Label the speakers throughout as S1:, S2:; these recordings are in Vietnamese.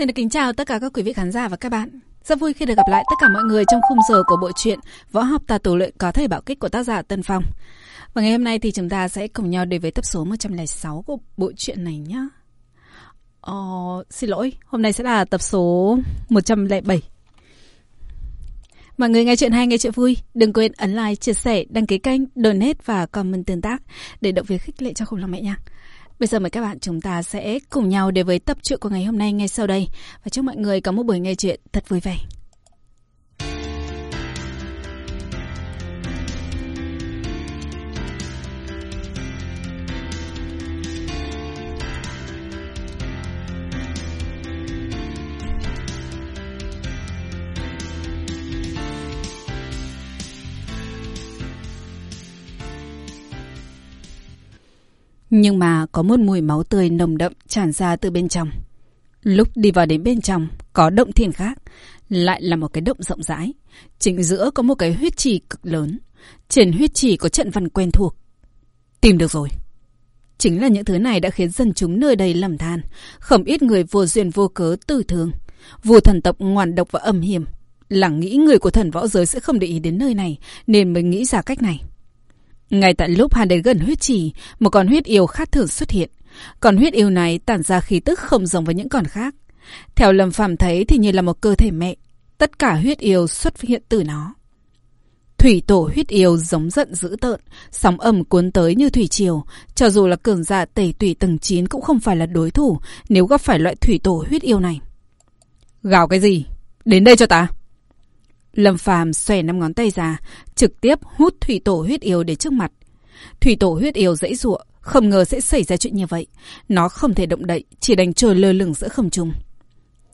S1: Xin được kính chào tất cả các quý vị khán giả và các bạn. Rất vui khi được gặp lại tất cả mọi người trong khung giờ của bộ truyện Võ học tà tù luyện có thể bảo kích của tác giả Tân Phong. Và ngày hôm nay thì chúng ta sẽ cùng nhau đến với tập số 106 của bộ truyện này nhé. Ờ, xin lỗi, hôm nay sẽ là tập số 107. Mọi người nghe chuyện hay, nghe chuyện vui. Đừng quên ấn like, chia sẻ, đăng ký kênh, donate và comment tương tác để động viên khích lệ cho khủng long mẹ nha. Bây giờ mời các bạn chúng ta sẽ cùng nhau đến với tập truyện của ngày hôm nay ngay sau đây. Và chúc mọi người có một buổi nghe chuyện thật vui vẻ. Nhưng mà có một mùi máu tươi nồng đậm tràn ra từ bên trong. Lúc đi vào đến bên trong, có động thiên khác, lại là một cái động rộng rãi. Chính giữa có một cái huyết trì cực lớn. Trên huyết trì có trận văn quen thuộc. Tìm được rồi. Chính là những thứ này đã khiến dân chúng nơi đây lầm than. Không ít người vô duyên vô cớ tử thương. Vua thần tộc ngoan độc và âm hiểm. Là nghĩ người của thần võ giới sẽ không để ý đến nơi này, nên mới nghĩ ra cách này. Ngay tại lúc hắn đến gần huyết trì, một con huyết yêu khác thường xuất hiện. Con huyết yêu này tản ra khí tức không giống với những con khác. Theo Lâm Phàm thấy thì như là một cơ thể mẹ. Tất cả huyết yêu xuất hiện từ nó. Thủy tổ huyết yêu giống giận dữ tợn, sóng ầm cuốn tới như thủy triều. Cho dù là cường giả tẩy tùy tầng 9 cũng không phải là đối thủ nếu gặp phải loại thủy tổ huyết yêu này. Gào cái gì? Đến đây cho ta! Lâm Phàm xòe năm ngón tay ra, trực tiếp hút thủy tổ huyết yêu để trước mặt. Thủy tổ huyết yêu dãy ruộng, không ngờ sẽ xảy ra chuyện như vậy. Nó không thể động đậy, chỉ đành trôi lơ lửng giữa không trung.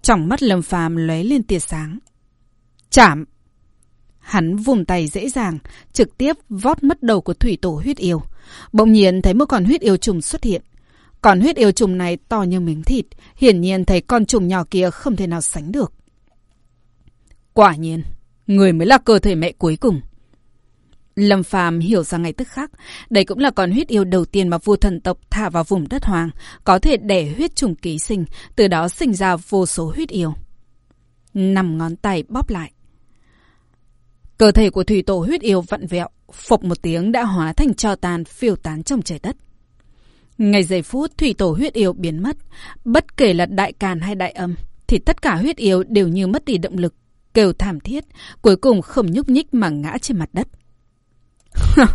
S1: Trong mắt Lâm Phàm lóe lên tia sáng. Chạm! Hắn vùng tay dễ dàng, trực tiếp vót mất đầu của thủy tổ huyết yêu. Bỗng nhiên thấy một con huyết yêu trùng xuất hiện. Con huyết yêu trùng này to như miếng thịt, hiển nhiên thấy con trùng nhỏ kia không thể nào sánh được. Quả nhiên, Người mới là cơ thể mẹ cuối cùng. Lâm Phàm hiểu ra ngay tức khắc, đây cũng là con huyết yêu đầu tiên mà vua thần tộc thả vào vùng đất hoàng, có thể đẻ huyết trùng ký sinh, từ đó sinh ra vô số huyết yêu. Nằm ngón tay bóp lại. Cơ thể của thủy tổ huyết yêu vặn vẹo, phộc một tiếng đã hóa thành cho tàn phiêu tán trong trời đất. Ngày giây phút thủy tổ huyết yêu biến mất, bất kể là đại càn hay đại âm, thì tất cả huyết yêu đều như mất đi động lực, kêu thảm thiết, cuối cùng không nhúc nhích mà ngã trên mặt đất.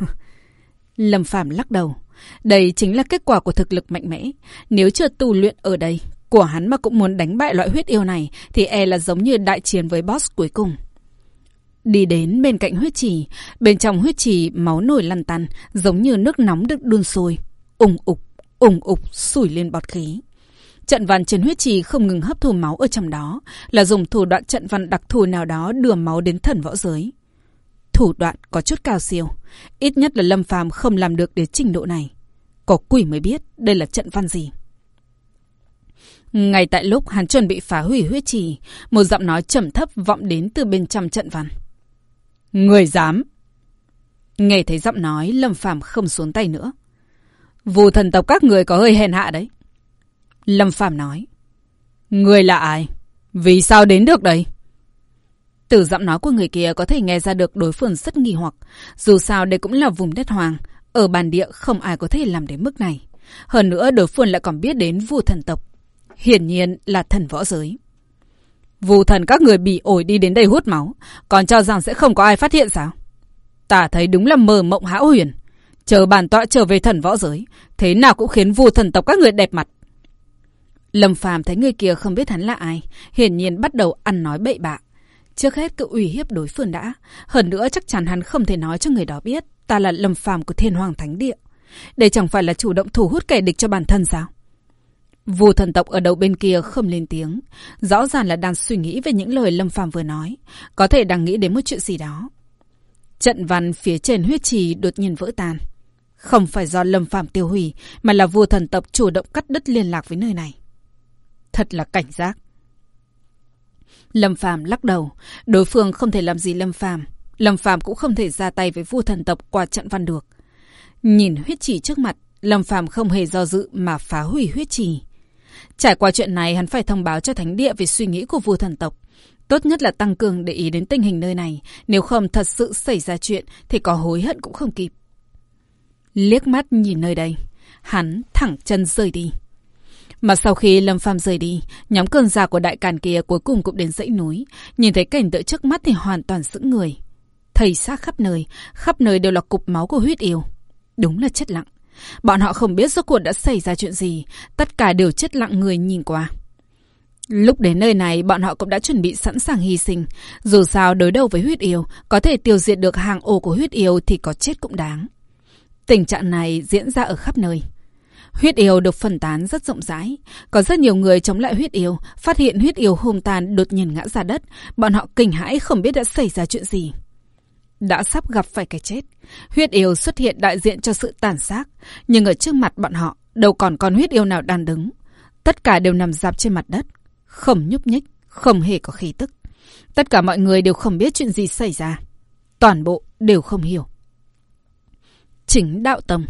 S1: Lâm Phàm lắc đầu. Đây chính là kết quả của thực lực mạnh mẽ. Nếu chưa tu luyện ở đây, của hắn mà cũng muốn đánh bại loại huyết yêu này, thì e là giống như đại chiến với boss cuối cùng. Đi đến bên cạnh huyết trì, bên trong huyết trì máu nổi lăn tăn, giống như nước nóng được đun sôi. Ùng ục, ùng ục, sủi lên bọt khí. Trận văn trên huyết trì không ngừng hấp thu máu ở trong đó, là dùng thủ đoạn trận văn đặc thù nào đó đưa máu đến thần võ giới. Thủ đoạn có chút cao siêu, ít nhất là Lâm Phàm không làm được đến trình độ này. Có quỷ mới biết đây là trận văn gì. Ngay tại lúc hắn chuẩn bị phá hủy huyết trì, một giọng nói trầm thấp vọng đến từ bên trong trận văn. Người dám! Nghe thấy giọng nói, Lâm Phàm không xuống tay nữa. Vù thần tộc các người có hơi hèn hạ đấy. Lâm Phàm nói. Người là ai? Vì sao đến được đây? Từ giọng nói của người kia có thể nghe ra được đối phương rất nghi hoặc. Dù sao đây cũng là vùng đất hoàng. Ở bản địa không ai có thể làm đến mức này. Hơn nữa đối phương lại còn biết đến vua thần tộc. Hiển nhiên là thần võ giới. Vù thần các người bị ổi đi đến đây hút máu. Còn cho rằng sẽ không có ai phát hiện sao? Ta thấy đúng là mờ mộng hão huyền. Chờ bản tọa trở về thần võ giới. Thế nào cũng khiến vua thần tộc các người đẹp mặt. Lâm Phàm thấy người kia không biết hắn là ai, hiển nhiên bắt đầu ăn nói bậy bạ. Trước hết cứ ủy hiếp đối phương đã, hơn nữa chắc chắn hắn không thể nói cho người đó biết ta là Lâm Phàm của Thiên Hoàng Thánh Địa. Đây chẳng phải là chủ động thu hút kẻ địch cho bản thân sao? Vua thần tộc ở đầu bên kia không lên tiếng, rõ ràng là đang suy nghĩ về những lời Lâm Phàm vừa nói, có thể đang nghĩ đến một chuyện gì đó. Trận văn phía trên huyết trì đột nhiên vỡ tan. Không phải do Lâm Phàm tiêu hủy, mà là vua thần tộc chủ động cắt đứt liên lạc với nơi này. Thật là cảnh giác. Lâm Phàm lắc đầu, đối phương không thể làm gì Lâm Phàm, Lâm Phàm cũng không thể ra tay với vua thần tộc qua trận văn được. Nhìn huyết chỉ trước mặt, Lâm Phàm không hề do dự mà phá hủy huyết chỉ. Trải qua chuyện này, hắn phải thông báo cho thánh địa về suy nghĩ của vua thần tộc. Tốt nhất là tăng cường để ý đến tình hình nơi này. Nếu không thật sự xảy ra chuyện thì có hối hận cũng không kịp. Liếc mắt nhìn nơi đây, hắn thẳng chân rời đi. Mà sau khi Lâm Phàm rời đi, nhóm cường giả của đại càn kia cuối cùng cũng đến dãy núi. Nhìn thấy cảnh tượng trước mắt thì hoàn toàn sững người. Thầy xác khắp nơi, khắp nơi đều là cục máu của huyết yêu. Đúng là chết lặng. Bọn họ không biết rốt cuộc đã xảy ra chuyện gì, tất cả đều chết lặng người nhìn qua. Lúc đến nơi này, bọn họ cũng đã chuẩn bị sẵn sàng hy sinh. Dù sao đối đầu với huyết yêu, có thể tiêu diệt được hàng ổ của huyết yêu thì có chết cũng đáng. Tình trạng này diễn ra ở khắp nơi. Huyết yêu được phân tán rất rộng rãi. Có rất nhiều người chống lại huyết yêu, phát hiện huyết yêu hùng tàn đột nhiên ngã ra đất. Bọn họ kinh hãi không biết đã xảy ra chuyện gì. Đã sắp gặp phải cái chết. Huyết yêu xuất hiện đại diện cho sự tàn sát. Nhưng ở trước mặt bọn họ, đâu còn con huyết yêu nào đang đứng. Tất cả đều nằm dạp trên mặt đất. Không nhúc nhích, không hề có khí tức. Tất cả mọi người đều không biết chuyện gì xảy ra. Toàn bộ đều không hiểu. Chính đạo tâm.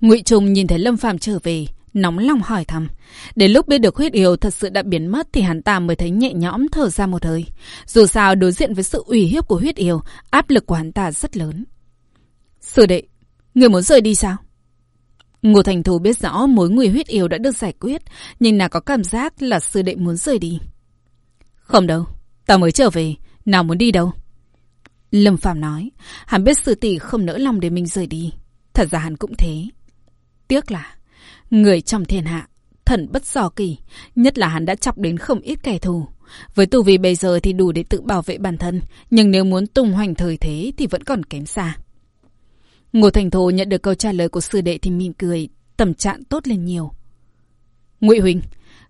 S1: Ngụy Trung nhìn thấy Lâm Phàm trở về, nóng lòng hỏi thăm. Đến lúc biết được huyết yêu thật sự đã biến mất thì hắn ta mới thấy nhẹ nhõm thở ra một hơi. Dù sao đối diện với sự ủy hiếp của huyết yêu, áp lực của hắn ta rất lớn. Sư đệ, người muốn rời đi sao? Ngô Thành Thù biết rõ mối nguy huyết yêu đã được giải quyết, nhưng nàng có cảm giác là sư đệ muốn rời đi. Không đâu, ta mới trở về, nào muốn đi đâu. Lâm Phạm nói, hắn biết sư tỷ không nỡ lòng để mình rời đi. Thật ra hắn cũng thế. Tiếc là, người trong thiên hạ, thần bất do kỳ, nhất là hắn đã chọc đến không ít kẻ thù. Với tu vi bây giờ thì đủ để tự bảo vệ bản thân, nhưng nếu muốn tung hoành thời thế thì vẫn còn kém xa. Ngô Thành Thổ nhận được câu trả lời của sư đệ thì mỉm cười, tâm trạng tốt lên nhiều. Ngụy Huỳnh,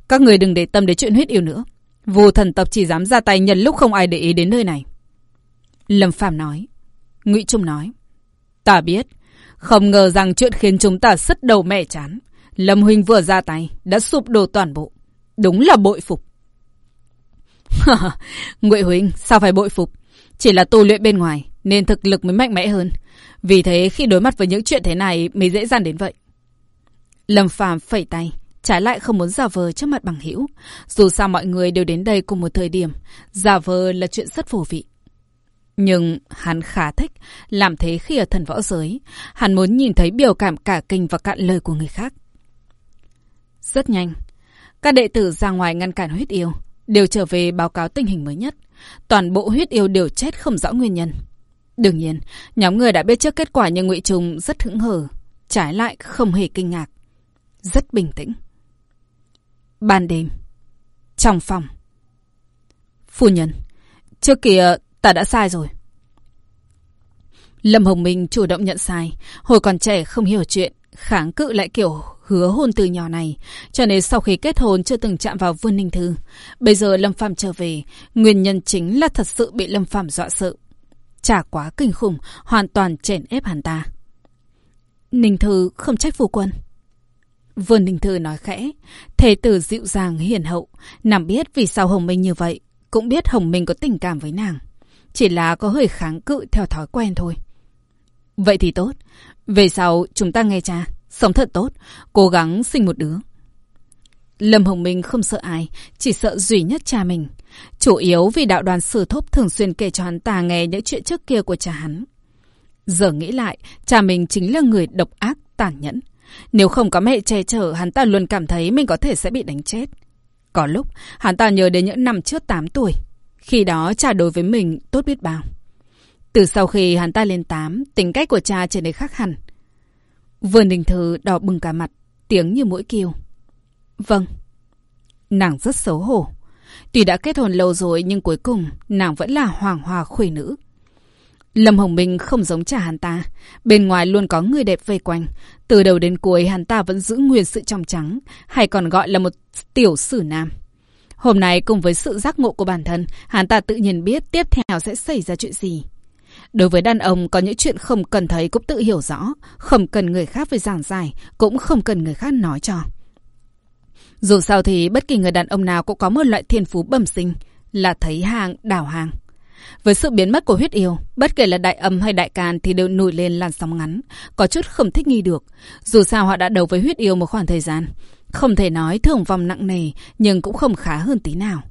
S1: các người đừng để tâm đến chuyện huyết yêu nữa. Vô thần tộc chỉ dám ra tay nhân lúc không ai để ý đến nơi này. Lâm Phàm nói. Ngụy Trung nói. Ta biết. Không ngờ rằng chuyện khiến chúng ta sứt đầu mẹ chán. Lâm Huynh vừa ra tay, đã sụp đổ toàn bộ. Đúng là bội phục. Ngụy Huynh, sao phải bội phục? Chỉ là tu luyện bên ngoài, nên thực lực mới mạnh mẽ hơn. Vì thế khi đối mặt với những chuyện thế này mới dễ dàng đến vậy. Lâm Phàm phẩy tay, trái lại không muốn giả vờ trước mặt bằng hữu. Dù sao mọi người đều đến đây cùng một thời điểm, giả vờ là chuyện rất phổ vị. Nhưng hắn khá thích làm thế khi ở thần võ giới. Hắn muốn nhìn thấy biểu cảm cả kinh và cạn lời của người khác. Rất nhanh, các đệ tử ra ngoài ngăn cản huyết yêu, đều trở về báo cáo tình hình mới nhất. Toàn bộ huyết yêu đều chết không rõ nguyên nhân. Đương nhiên, nhóm người đã biết trước kết quả nhưng ngụy Trung rất hững hờ, trái lại không hề kinh ngạc. Rất bình tĩnh. Ban đêm, trong phòng. Phu nhân, trước kia ta đã sai rồi. Lâm Hồng Minh chủ động nhận sai. Hồi còn trẻ không hiểu chuyện, kháng cự lại kiểu hứa hôn từ nhỏ này. Cho nên sau khi kết hôn chưa từng chạm vào Vương Ninh Thư. Bây giờ Lâm phạm trở về, nguyên nhân chính là thật sự bị Lâm phạm dọa sợ. Chả quá kinh khủng, hoàn toàn chèn ép hắn ta. Ninh Thư không trách phu quân. Vương Ninh Thư nói khẽ, thế tử dịu dàng hiền hậu, nàng biết vì sao Hồng Minh như vậy, cũng biết Hồng Minh có tình cảm với nàng. Chỉ là có hơi kháng cự theo thói quen thôi. Vậy thì tốt, về sau chúng ta nghe cha, sống thật tốt, cố gắng sinh một đứa. Lâm Hồng Minh không sợ ai, chỉ sợ duy nhất cha mình. Chủ yếu vì đạo đoàn sử thúc thường xuyên kể cho hắn ta nghe những chuyện trước kia của cha hắn. Giờ nghĩ lại, cha mình chính là người độc ác, tàn nhẫn. Nếu không có mẹ che chở, hắn ta luôn cảm thấy mình có thể sẽ bị đánh chết. Có lúc, hắn ta nhớ đến những năm trước 8 tuổi. Khi đó cha đối với mình tốt biết bao. Từ sau khi hắn ta lên tám, tính cách của cha trở nên khác hẳn. Vườn đình thư đỏ bừng cả mặt, tiếng như mũi kêu. Vâng. Nàng rất xấu hổ. Tuy đã kết hôn lâu rồi nhưng cuối cùng nàng vẫn là hoàng hòa khuê nữ. Lâm Hồng Minh không giống cha hắn ta. Bên ngoài luôn có người đẹp vây quanh. Từ đầu đến cuối hắn ta vẫn giữ nguyên sự trong trắng, hay còn gọi là một tiểu sử nam. Hôm nay cùng với sự giác ngộ của bản thân, hắn ta tự nhiên biết tiếp theo sẽ xảy ra chuyện gì. Đối với đàn ông có những chuyện không cần thấy cũng tự hiểu rõ, không cần người khác phải giảng giải, cũng không cần người khác nói cho. Dù sao thì bất kỳ người đàn ông nào cũng có một loại thiên phú bẩm sinh, là thấy hàng, đảo hàng. Với sự biến mất của huyết yêu, bất kể là đại âm hay đại can thì đều nổi lên làn sóng ngắn, có chút không thích nghi được. Dù sao họ đã đấu với huyết yêu một khoảng thời gian. Không thể nói thường vong nặng nề, nhưng cũng không khá hơn tí nào.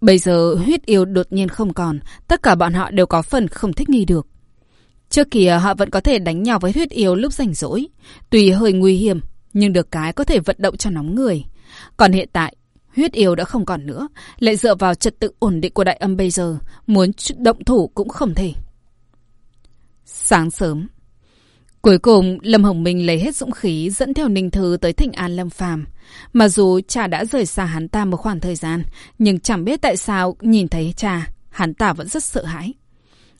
S1: Bây giờ huyết yêu đột nhiên không còn, tất cả bọn họ đều có phần không thích nghi được. Trước kia họ vẫn có thể đánh nhau với huyết yêu lúc rảnh rỗi. Tuy hơi nguy hiểm, nhưng được cái có thể vận động cho nóng người. Còn hiện tại, huyết yêu đã không còn nữa, lại dựa vào trật tự ổn định của đại âm bây giờ, muốn động thủ cũng không thể. Sáng sớm, Cuối cùng, Lâm Hồng Minh lấy hết dũng khí dẫn theo Ninh Thư tới thịnh an Lâm Phàm. Mà dù cha đã rời xa hắn ta một khoảng thời gian, nhưng chẳng biết tại sao nhìn thấy cha, hắn ta vẫn rất sợ hãi.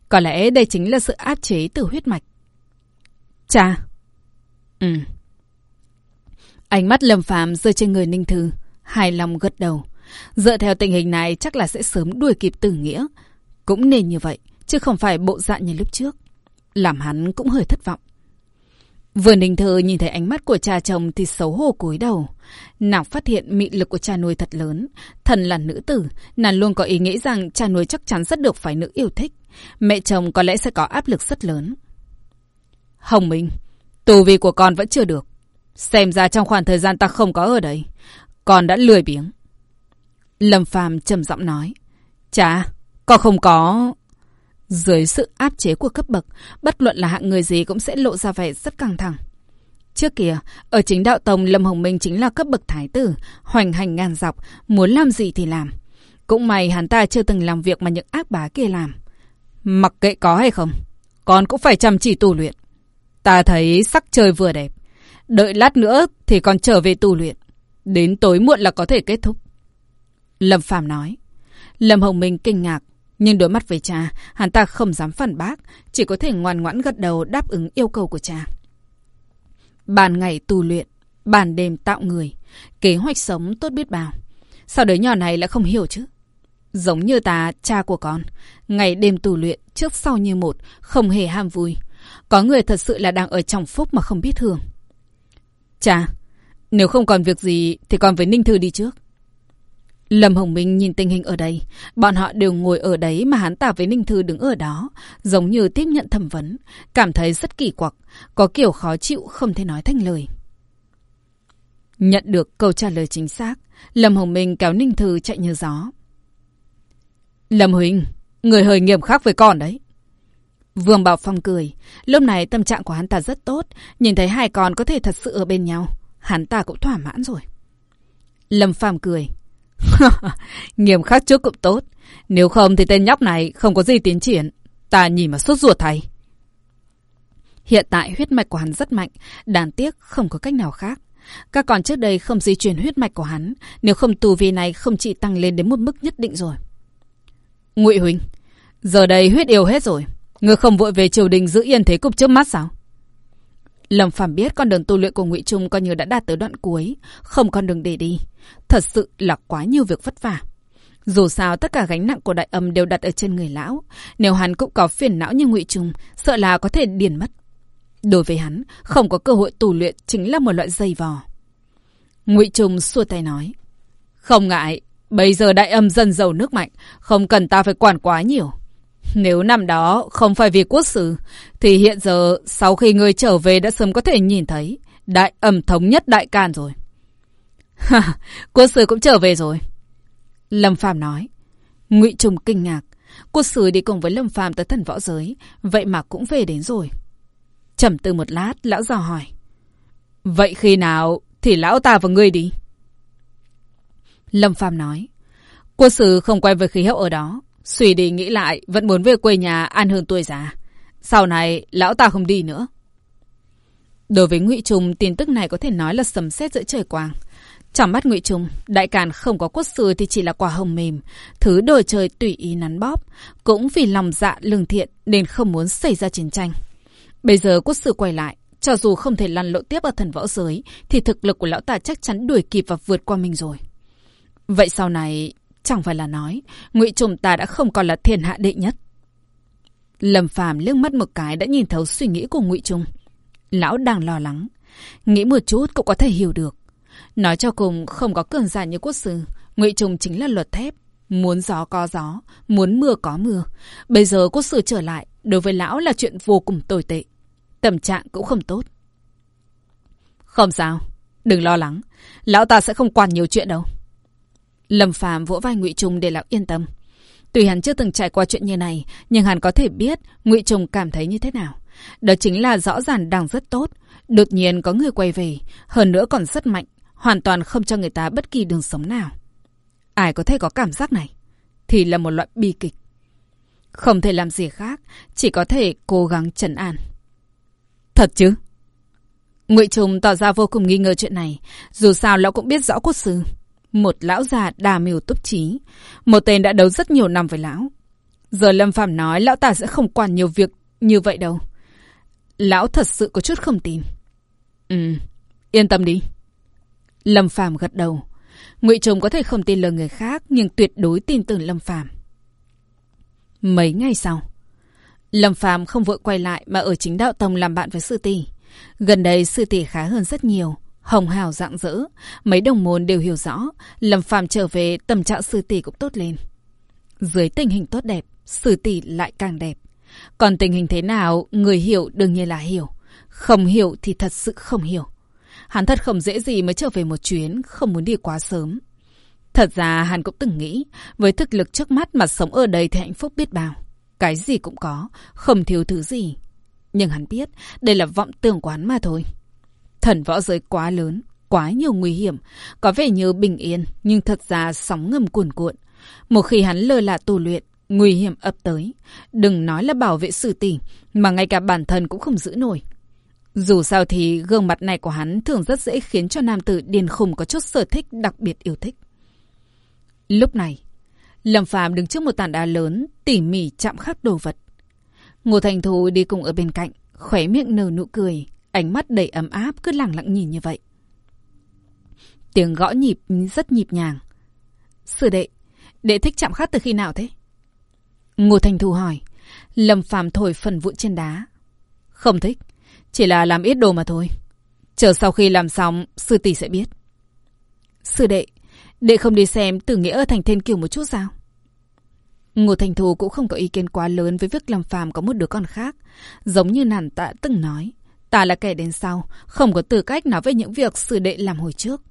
S1: Có lẽ đây chính là sự áp chế từ huyết mạch. Cha. Ừ. Ánh mắt Lâm Phàm rơi trên người Ninh Thư, hài lòng gật đầu. Dựa theo tình hình này chắc là sẽ sớm đuổi kịp tử nghĩa. Cũng nên như vậy, chứ không phải bộ dạng như lúc trước. Làm hắn cũng hơi thất vọng. Vừa ninh thơ nhìn thấy ánh mắt của cha chồng thì xấu hổ cúi đầu. Nàng phát hiện mị lực của cha nuôi thật lớn. Thần là nữ tử, nàng luôn có ý nghĩ rằng cha nuôi chắc chắn rất được phải nữ yêu thích. Mẹ chồng có lẽ sẽ có áp lực rất lớn. Hồng Minh, tù vi của con vẫn chưa được. Xem ra trong khoảng thời gian ta không có ở đây, con đã lười biếng. Lâm Phàm trầm giọng nói. Cha, con không có... Dưới sự áp chế của cấp bậc, bất luận là hạng người gì cũng sẽ lộ ra vẻ rất căng thẳng. Trước kia, ở chính đạo tông Lâm Hồng Minh chính là cấp bậc thái tử, hoành hành ngàn dọc, muốn làm gì thì làm. Cũng may hắn ta chưa từng làm việc mà những ác bá kia làm. Mặc kệ có hay không, con cũng phải chăm chỉ tu luyện. Ta thấy sắc trời vừa đẹp. Đợi lát nữa thì con trở về tu luyện. Đến tối muộn là có thể kết thúc. Lâm Phàm nói. Lâm Hồng Minh kinh ngạc, nhưng đối mắt với cha, hắn ta không dám phản bác, chỉ có thể ngoan ngoãn gật đầu đáp ứng yêu cầu của cha. Ban ngày tu luyện, ban đêm tạo người, kế hoạch sống tốt biết bao. Sao đứa nhỏ này lại không hiểu chứ? Giống như ta, cha của con, ngày đêm tu luyện, trước sau như một, không hề ham vui. Có người thật sự là đang ở trong phúc mà không biết hưởng. Cha, nếu không còn việc gì thì con với Ninh Thư đi trước. Lâm Hồng Minh nhìn tình hình ở đây. Bọn họ đều ngồi ở đấy mà hắn ta với Ninh Thư đứng ở đó. Giống như tiếp nhận thẩm vấn. Cảm thấy rất kỳ quặc. Có kiểu khó chịu không thể nói thành lời. Nhận được câu trả lời chính xác. Lâm Hồng Minh kéo Ninh Thư chạy như gió. Lâm Huỳnh, người hơi nghiêm khắc với con đấy. Vương Bảo Phong cười. Lúc này tâm trạng của hắn ta rất tốt. Nhìn thấy hai con có thể thật sự ở bên nhau. Hắn ta cũng thỏa mãn rồi. Lâm Phàm cười. Nghiêm khắc trước cũng tốt. Nếu không thì tên nhóc này không có gì tiến triển. Ta nhìn mà sốt ruột thầy. Hiện tại huyết mạch của hắn rất mạnh. Đáng tiếc không có cách nào khác. Các con trước đây không di chuyển huyết mạch của hắn. Nếu không tù vi này không chỉ tăng lên đến một mức nhất định rồi. ngụy Huỳnh, giờ đây huyết yêu hết rồi. Ngươi không vội về triều đình giữ yên thế cục trước mắt sao? Lâm Phàm biết con đường tu luyện của Ngụy Trung coi như đã đạt tới đoạn cuối, không con đường để đi. Thật sự là quá nhiều việc vất vả. Dù sao tất cả gánh nặng của đại âm đều đặt ở trên người lão, nếu hắn cũng có phiền não như Ngụy Trung, sợ là có thể điền mất. Đối với hắn, không có cơ hội tu luyện chính là một loại dây vò. Ngụy Trung xua tay nói: "Không ngại, bây giờ đại âm dần giàu nước mạnh, không cần ta phải quản quá nhiều." Nếu năm đó không phải vì quốc sử, thì hiện giờ sau khi người trở về đã sớm có thể nhìn thấy đại ẩm thống nhất đại can rồi. Ha, quốc sử cũng trở về rồi. Lâm Phàm nói. Ngụy Trùng kinh ngạc. Quốc sử đi cùng với Lâm Phàm tới thần võ giới, vậy mà cũng về đến rồi. Chầm tư một lát, lão dò hỏi. Vậy khi nào thì lão ta và ngươi đi? Lâm Phàm nói. Quốc sử không quay về khí hậu ở đó, Suy đi nghĩ lại, vẫn muốn về quê nhà an hưởng tuổi già. Sau này, lão ta không đi nữa. Đối với ngụy Trung, tin tức này có thể nói là sầm sét giữa trời quang. Trong mắt ngụy Trung, đại càn không có quốc sư thì chỉ là quả hồng mềm, thứ đồ trời tùy ý nắn bóp, cũng vì lòng dạ lương thiện nên không muốn xảy ra chiến tranh. Bây giờ quốc sư quay lại, cho dù không thể lăn lộn tiếp ở thần võ giới, thì thực lực của lão ta chắc chắn đuổi kịp và vượt qua mình rồi. Vậy sau này, Chẳng phải là nói, ngụy trùng ta đã không còn là thiên hạ đệ nhất. Lâm Phàm liếc mắt một cái đã nhìn thấu suy nghĩ của ngụy trùng Lão đang lo lắng. Nghĩ một chút cũng có thể hiểu được. Nói cho cùng không có cường giả như quốc sư. ngụy trùng chính là luật thép. Muốn gió có gió, muốn mưa có mưa. Bây giờ quốc sư trở lại, đối với lão là chuyện vô cùng tồi tệ. Tâm trạng cũng không tốt. Không sao, Đừng lo lắng, lão ta sẽ không quản nhiều chuyện đâu. Lâm Phàm vỗ vai Ngụy Trung để lão yên tâm. Tuy hắn chưa từng trải qua chuyện như này, nhưng hắn có thể biết Ngụy Trung cảm thấy như thế nào. Đó chính là rõ ràng đang rất tốt. Đột nhiên có người quay về, hơn nữa còn rất mạnh, hoàn toàn không cho người ta bất kỳ đường sống nào. Ai có thể có cảm giác này? Thì là một loại bi kịch. Không thể làm gì khác, chỉ có thể cố gắng trấn an. Thật chứ? Ngụy Trung tỏ ra vô cùng nghi ngờ chuyện này, dù sao lão cũng biết rõ cốt sư. Một lão già đà mưu túc trí, một tên đã đấu rất nhiều năm với lão. Giờ Lâm Phạm nói lão ta sẽ không quản nhiều việc như vậy đâu. Lão thật sự có chút không tin. Ừ, yên tâm đi. Lâm Phàm gật đầu. Ngụy Trùng có thể không tin lời người khác, nhưng tuyệt đối tin tưởng Lâm Phàm. Mấy ngày sau, Lâm Phàm không vội quay lại mà ở chính đạo tông làm bạn với sư tỷ. Gần đây sư tỷ khá hơn rất nhiều, hồng hào rạng rỡ, mấy đồng môn đều hiểu rõ, Lâm Phàm trở về tâm trạng sư tỷ cũng tốt lên. Dưới tình hình tốt đẹp, sư tỷ lại càng đẹp. Còn tình hình thế nào, người hiểu đương nhiên là hiểu. Không hiểu thì thật sự không hiểu. Hắn thật không dễ gì mới trở về một chuyến, không muốn đi quá sớm. Thật ra hắn cũng từng nghĩ, với thực lực trước mắt mà sống ở đây thì hạnh phúc biết bao. Cái gì cũng có, không thiếu thứ gì. Nhưng hắn biết, đây là vọng tưởng quán mà thôi. Thần võ giới quá lớn, quá nhiều nguy hiểm, có vẻ như bình yên, nhưng thật ra sóng ngầm cuồn cuộn. Một khi hắn lơ là tu luyện, nguy hiểm ập tới. Đừng nói là bảo vệ sự tỷ, mà ngay cả bản thân cũng không giữ nổi. Dù sao thì gương mặt này của hắn thường rất dễ khiến cho nam tử điên khùng có chút sở thích đặc biệt yêu thích. Lúc này, Lâm Phàm đứng trước một tảng đá lớn, tỉ mỉ chạm khắc đồ vật. Ngô Thành Thù đi cùng ở bên cạnh, khóe miệng nở nụ cười, ánh mắt đầy ấm áp cứ lặng lặng nhìn như vậy. Tiếng gõ nhịp rất nhịp nhàng. Sư đệ, đệ thích chạm khắc từ khi nào thế? Ngô Thành Thu hỏi. Lâm Phàm thổi phần vụn trên đá. Không thích, chỉ là làm ít đồ mà thôi. Chờ sau khi làm xong, sư tỷ sẽ biết. Sư đệ, đệ không đi xem tử nghĩa ở thành thiên kiều một chút sao? Ngô Thành Thu cũng không có ý kiến quá lớn với việc Lâm Phàm có một đứa con khác. Giống như Nàn Tạ từng nói. Ta là kẻ đến sau, không có tư cách nói với những việc sư đệ làm hồi trước.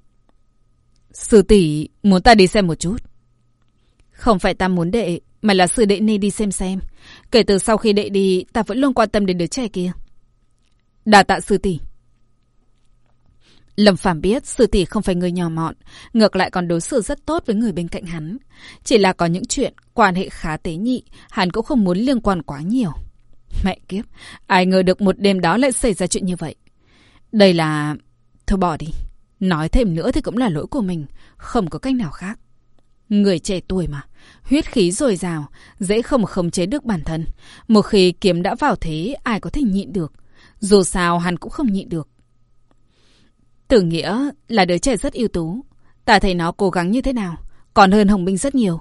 S1: Sư tỷ muốn ta đi xem một chút. Không phải ta muốn đệ, mà là sư đệ nên đi xem xem. Kể từ sau khi đệ đi, ta vẫn luôn quan tâm đến đứa trẻ kia. Đà tạ sư tỷ. Lâm Phàm biết sư tỷ không phải người nhỏ mọn, ngược lại còn đối xử rất tốt với người bên cạnh hắn. Chỉ là có những chuyện quan hệ khá tế nhị, hắn cũng không muốn liên quan quá nhiều. Mẹ kiếp, ai ngờ được một đêm đó lại xảy ra chuyện như vậy. Đây là... Thôi bỏ đi. Nói thêm nữa thì cũng là lỗi của mình, không có cách nào khác. Người trẻ tuổi mà, huyết khí dồi dào, dễ không khống chế được bản thân. Một khi kiếm đã vào thế, ai có thể nhịn được. Dù sao hắn cũng không nhịn được. Tưởng Nghĩa là đứa trẻ rất ưu tú. Ta thấy nó cố gắng như thế nào, còn hơn Hồng Minh rất nhiều.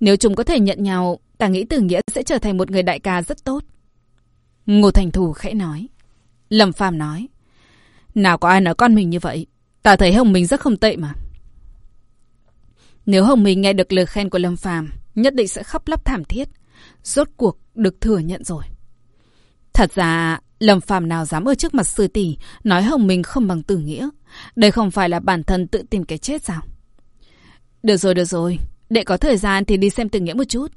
S1: Nếu chúng có thể nhận nhau, ta nghĩ Tưởng Nghĩa sẽ trở thành một người đại ca rất tốt. Ngô Thành Thù khẽ nói. Lâm Phàm nói. Nào có ai nói con mình như vậy? Ta thấy Hồng Minh rất không tệ mà. Nếu Hồng Minh nghe được lời khen của Lâm Phàm, nhất định sẽ khóc lóc thảm thiết. Rốt cuộc được thừa nhận rồi. Thật ra, Lâm Phàm nào dám ở trước mặt sư tỷ nói Hồng Minh không bằng tử nghĩa. Đây không phải là bản thân tự tìm cái chết sao? Được rồi, được rồi. Đệ có thời gian thì đi xem tử nghĩa một chút.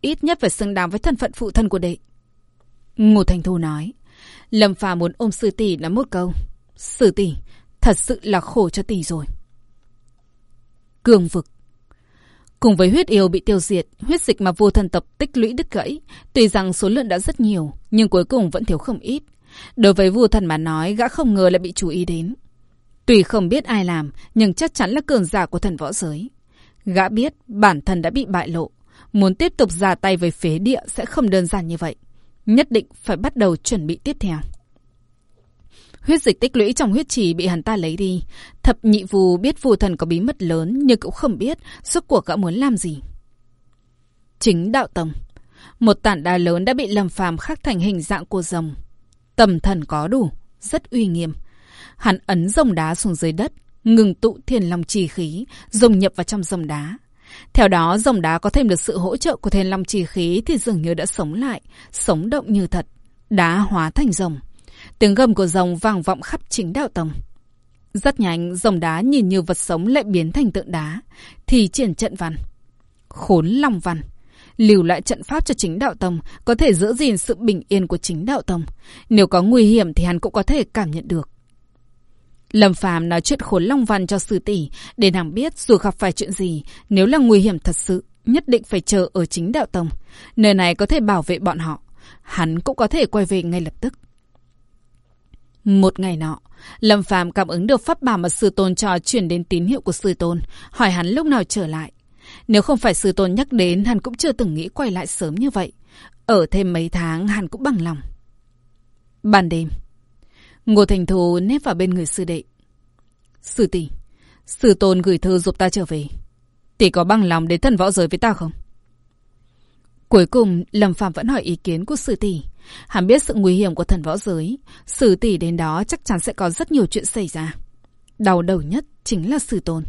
S1: Ít nhất phải xứng đáng với thân phận phụ thân của đệ. Ngô Thành Thu nói. Lâm Phàm muốn ôm sư tỷ nói một câu. Sư tỷ, thật sự là khổ cho tỷ rồi. Cường vực Cùng với huyết yêu bị tiêu diệt, huyết dịch mà vua thần tộc tích lũy đứt gãy, tuy rằng số lượng đã rất nhiều, nhưng cuối cùng vẫn thiếu không ít. Đối với vua thần mà nói, gã không ngờ lại bị chú ý đến. Tuy không biết ai làm, nhưng chắc chắn là cường giả của thần võ giới. Gã biết bản thân đã bị bại lộ, muốn tiếp tục ra tay với phế địa sẽ không đơn giản như vậy. Nhất định phải bắt đầu chuẩn bị tiếp theo. Huyết dịch tích lũy trong huyết trì bị hắn ta lấy đi. Thập nhị vù biết phù thần có bí mật lớn nhưng cũng không biết suốt cuộc gã muốn làm gì. Chính đạo tông. Một tảng đá lớn đã bị lầm phàm khắc thành hình dạng của rồng. Tầm thần có đủ, rất uy nghiêm. Hắn ấn rồng đá xuống dưới đất, ngừng tụ thiền long trì khí, rồng nhập vào trong rồng đá. Theo đó, rồng đá có thêm được sự hỗ trợ của thiên long trì khí thì dường như đã sống lại, sống động như thật. Đá hóa thành rồng. Tiếng gầm của rồng vang vọng khắp chính đạo tông. Rất nhanh, dòng đá nhìn như vật sống lại biến thành tượng đá. Thì triển trận văn. Khốn long văn. Lưu lại trận pháp cho chính đạo tông, có thể giữ gìn sự bình yên của chính đạo tông. Nếu có nguy hiểm thì hắn cũng có thể cảm nhận được. Lâm Phàm nói chuyện khốn long văn cho sư tỷ để nàng biết dù gặp phải chuyện gì, nếu là nguy hiểm thật sự, nhất định phải chờ ở chính đạo tông. Nơi này có thể bảo vệ bọn họ. Hắn cũng có thể quay về ngay lập tức. Một ngày nọ, Lâm Phàm cảm ứng được pháp bảo mà sư tôn cho chuyển đến tín hiệu của sư tôn, hỏi hắn lúc nào trở lại. Nếu không phải sư tôn nhắc đến, hắn cũng chưa từng nghĩ quay lại sớm như vậy. Ở thêm mấy tháng, hắn cũng bằng lòng. Ban đêm, Ngô Thành Thù nếp vào bên người sư đệ. Sư tỷ, sư tôn gửi thư giúp ta trở về. Tỷ có bằng lòng đến thần võ giới với ta không? Cuối cùng, Lâm Phạm vẫn hỏi ý kiến của sư tỷ. Hắn biết sự nguy hiểm của thần võ giới. Sư tỷ đến đó chắc chắn sẽ có rất nhiều chuyện xảy ra. Đau đầu nhất chính là sư tôn.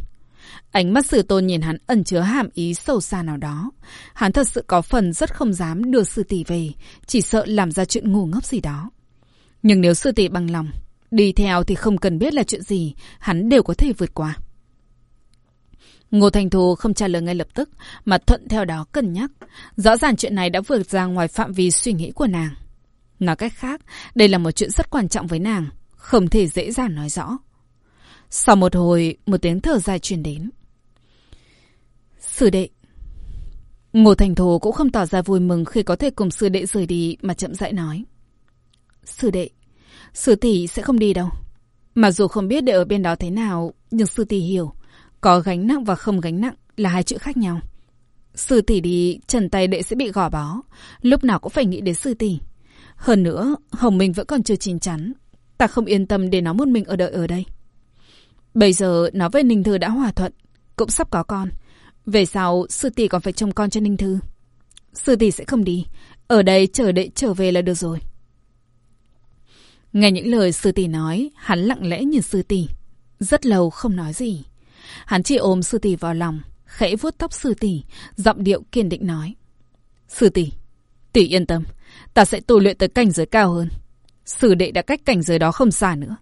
S1: Ánh mắt sư tôn nhìn hắn ẩn chứa hàm ý sâu xa nào đó. Hắn thật sự có phần rất không dám đưa sư tỷ về, chỉ sợ làm ra chuyện ngu ngốc gì đó. Nhưng nếu sư tỷ bằng lòng, đi theo thì không cần biết là chuyện gì, hắn đều có thể vượt qua. Ngô Thành Thù không trả lời ngay lập tức, mà thuận theo đó cân nhắc. Rõ ràng chuyện này đã vượt ra ngoài phạm vi suy nghĩ của nàng. Nói cách khác, đây là một chuyện rất quan trọng với nàng, không thể dễ dàng nói rõ. Sau một hồi, một tiếng thở dài truyền đến. Sư đệ. Ngô Thành Thù cũng không tỏ ra vui mừng khi có thể cùng sư đệ rời đi mà chậm rãi nói. Sư đệ, sư tỷ sẽ không đi đâu. Mặc dù không biết đệ ở bên đó thế nào, nhưng sư tỷ hiểu. Có gánh nặng và không gánh nặng là hai chữ khác nhau. Sư tỷ đi, trần tay đệ sẽ bị gò bó. Lúc nào cũng phải nghĩ đến sư tỷ. Hơn nữa, Hồng Minh vẫn còn chưa chín chắn. Ta không yên tâm để nó một mình ở đợi ở đây. Bây giờ nó với Ninh Thư đã hòa thuận, cũng sắp có con. Về sau, sư tỷ còn phải trông con cho Ninh Thư. Sư tỷ sẽ không đi. Ở đây chờ đệ trở về là được rồi. Nghe những lời sư tỷ nói, hắn lặng lẽ nhìn sư tỷ. Rất lâu không nói gì. Hắn chỉ ôm sư tỷ vào lòng, khẽ vuốt tóc sư tỷ, giọng điệu kiên định nói. Sư tỷ, tỷ yên tâm, ta sẽ tu luyện tới cảnh giới cao hơn. Sư đệ đã cách cảnh giới đó không xa nữa.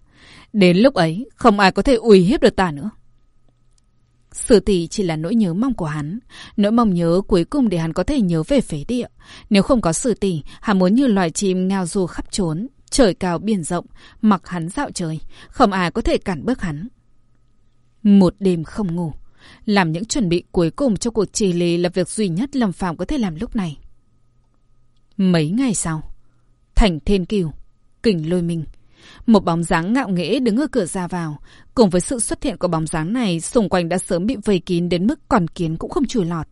S1: Đến lúc ấy, không ai có thể uy hiếp được ta nữa. Sư tỷ chỉ là nỗi nhớ mong của hắn, nỗi mong nhớ cuối cùng để hắn có thể nhớ về phế địa. Nếu không có sư tỷ, hắn muốn như loài chim ngao du khắp trốn, trời cao biển rộng, mặc hắn dạo trời, không ai có thể cản bước hắn. Một đêm không ngủ, làm những chuẩn bị cuối cùng cho cuộc trì lì là việc duy nhất Lâm phạm có thể làm lúc này. Mấy ngày sau, Thành Thiên Kiều, Kình Lôi Minh, một bóng dáng ngạo nghễ đứng ở cửa ra vào. Cùng với sự xuất hiện của bóng dáng này, xung quanh đã sớm bị vây kín đến mức còn kiến cũng không chui lọt.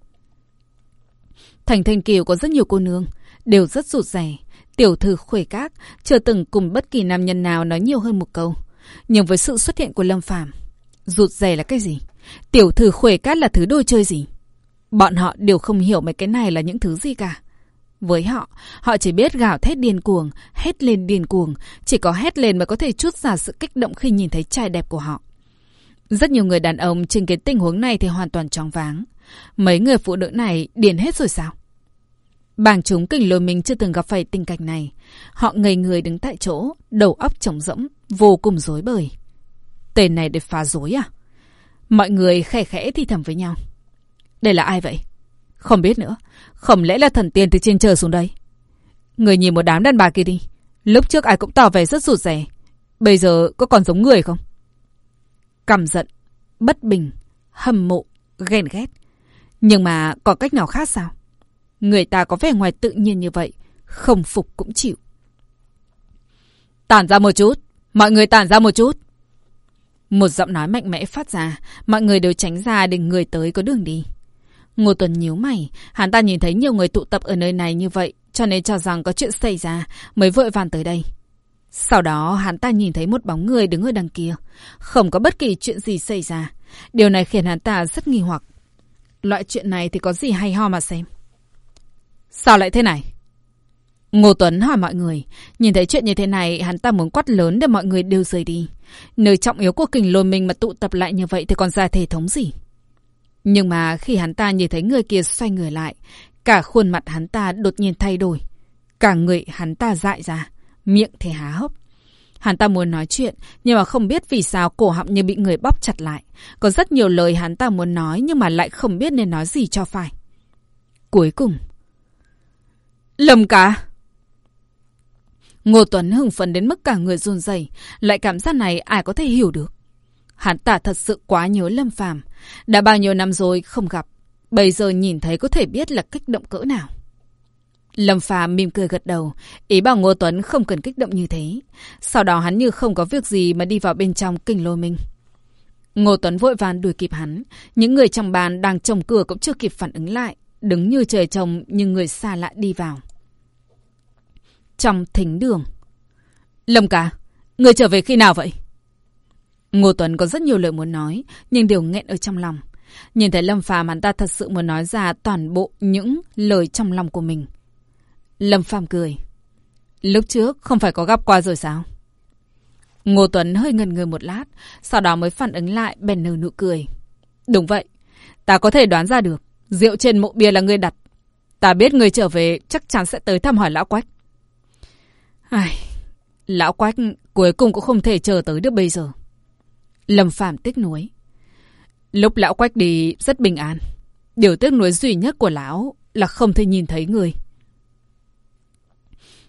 S1: Thành Thiên Kiều có rất nhiều cô nương, đều rất rụt rè Tiểu thư khuê các, chưa từng cùng bất kỳ nam nhân nào nói nhiều hơn một câu. Nhưng với sự xuất hiện của Lâm Phàm Rụt rè là cái gì? Tiểu thư khuê cát là thứ đồ chơi gì? Bọn họ đều không hiểu mấy cái này là những thứ gì cả. Với họ, họ chỉ biết gào thét điên cuồng, hét lên điên cuồng, chỉ có hét lên mới có thể chút ra sự kích động khi nhìn thấy trai đẹp của họ. Rất nhiều người đàn ông chứng kiến tình huống này thì hoàn toàn choáng váng. Mấy người phụ nữ này điên hết rồi sao? Bàng chúng kình lôi mình chưa từng gặp phải tình cảnh này. Họ ngây người đứng tại chỗ, đầu óc trống rỗng, vô cùng rối bời. Tên này để phá rối à? Mọi người khẽ khẽ thì thầm với nhau. Đây là ai vậy? Không biết nữa. Không lẽ là thần tiên từ trên trời xuống đây? Người nhìn một đám đàn bà kia đi. Lúc trước ai cũng tỏ vẻ rất rụt rè. Bây giờ có còn giống người không? Căm giận, bất bình, hâm mộ, ghen ghét. Nhưng mà có cách nào khác sao? Người ta có vẻ ngoài tự nhiên như vậy, không phục cũng chịu. Tản ra một chút, mọi người tản ra một chút. Một giọng nói mạnh mẽ phát ra, mọi người đều tránh ra để người tới có đường đi. Ngô Tuần nhíu mày, hắn ta nhìn thấy nhiều người tụ tập ở nơi này như vậy, cho nên cho rằng có chuyện xảy ra, mới vội vàng tới đây. Sau đó hắn ta nhìn thấy một bóng người đứng ở đằng kia, không có bất kỳ chuyện gì xảy ra. Điều này khiến hắn ta rất nghi hoặc. Loại chuyện này thì có gì hay ho mà xem. Sao lại thế này? Ngô Tuấn hỏi mọi người, nhìn thấy chuyện như thế này, hắn ta muốn quát lớn để mọi người đều rời đi. Nơi trọng yếu của kình lôi mình mà tụ tập lại như vậy thì còn ra thể thống gì? Nhưng mà khi hắn ta nhìn thấy người kia xoay người lại, cả khuôn mặt hắn ta đột nhiên thay đổi. Cả người hắn ta dại ra, miệng thì há hốc. Hắn ta muốn nói chuyện, nhưng mà không biết vì sao cổ họng như bị người bóp chặt lại. Có rất nhiều lời hắn ta muốn nói, nhưng mà lại không biết nên nói gì cho phải. Cuối cùng... Lâm cả Ngô Tuấn hưng phấn đến mức cả người run rẩy, lại cảm giác này ai có thể hiểu được. Hắn ta thật sự quá nhớ Lâm Phàm, đã bao nhiêu năm rồi không gặp, bây giờ nhìn thấy có thể biết là kích động cỡ nào. Lâm Phàm mỉm cười gật đầu, ý bảo Ngô Tuấn không cần kích động như thế. Sau đó hắn như không có việc gì mà đi vào bên trong kinh lôi minh. Ngô Tuấn vội vàng đuổi kịp hắn, những người trong bàn đang trồng cửa cũng chưa kịp phản ứng lại, đứng như trời trồng nhưng người xa lạ đi vào. Trong thính đường. Lâm ca, người trở về khi nào vậy? Ngô Tuấn có rất nhiều lời muốn nói, nhưng đều nghẹn ở trong lòng. Nhìn thấy Lâm Phàm hắn ta thật sự muốn nói ra toàn bộ những lời trong lòng của mình. Lâm Phàm cười. Lúc trước không phải có gặp qua rồi sao? Ngô Tuấn hơi ngần người một lát, sau đó mới phản ứng lại bèn nở nụ cười. Đúng vậy, ta có thể đoán ra được, rượu trên mộ bia là người đặt. Ta biết người trở về chắc chắn sẽ tới thăm hỏi lão Quách. Ai, lão Quách cuối cùng cũng không thể chờ tới được bây giờ. Lâm phạm tiếc nuối. Lúc lão Quách đi rất bình an. Điều tiếc nuối duy nhất của lão là không thể nhìn thấy người.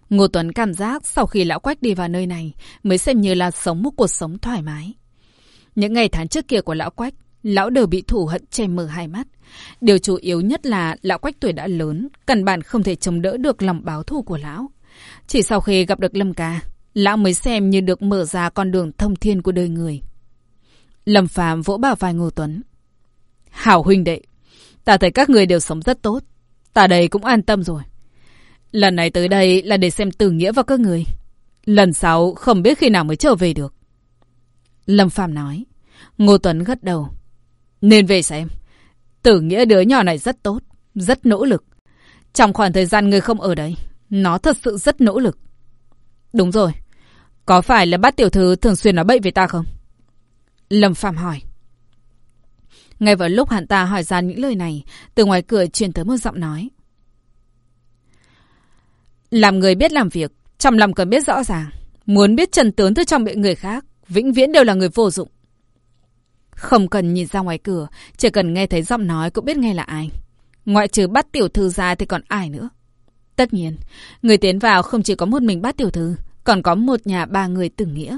S1: Ngô Tuấn cảm giác sau khi lão Quách đi vào nơi này mới xem như là sống một cuộc sống thoải mái. Những ngày tháng trước kia của lão Quách, lão đều bị thủ hận che mờ hai mắt. Điều chủ yếu nhất là lão Quách tuổi đã lớn, căn bản không thể chống đỡ được lòng báo thù của lão. Chỉ sau khi gặp được Lâm Ca, lão mới xem như được mở ra con đường thông thiên của đời người. Lâm Phàm vỗ bảo vai Ngô Tuấn. Hảo huynh đệ, ta thấy các người đều sống rất tốt. Ta đây cũng an tâm rồi. Lần này tới đây là để xem tử nghĩa vào các người. Lần sau không biết khi nào mới trở về được. Lâm Phàm nói. Ngô Tuấn gật đầu. Nên về xem. Tử nghĩa đứa nhỏ này rất tốt, rất nỗ lực. Trong khoảng thời gian người không ở đây, nó thật sự rất nỗ lực. Đúng rồi. Có phải là bát tiểu thư thường xuyên nói bậy về ta không? Lâm Phàm hỏi. Ngay vào lúc hắn ta hỏi ra những lời này, từ ngoài cửa truyền tới một giọng nói. Làm người biết làm việc, trong lòng cần biết rõ ràng. Muốn biết trần tướng từ trong miệng người khác, vĩnh viễn đều là người vô dụng. Không cần nhìn ra ngoài cửa, chỉ cần nghe thấy giọng nói cũng biết ngay là ai. Ngoại trừ bắt tiểu thư ra thì còn ai nữa. Tất nhiên, người tiến vào không chỉ có một mình bát tiểu thư, còn có một nhà ba người tử nghĩa.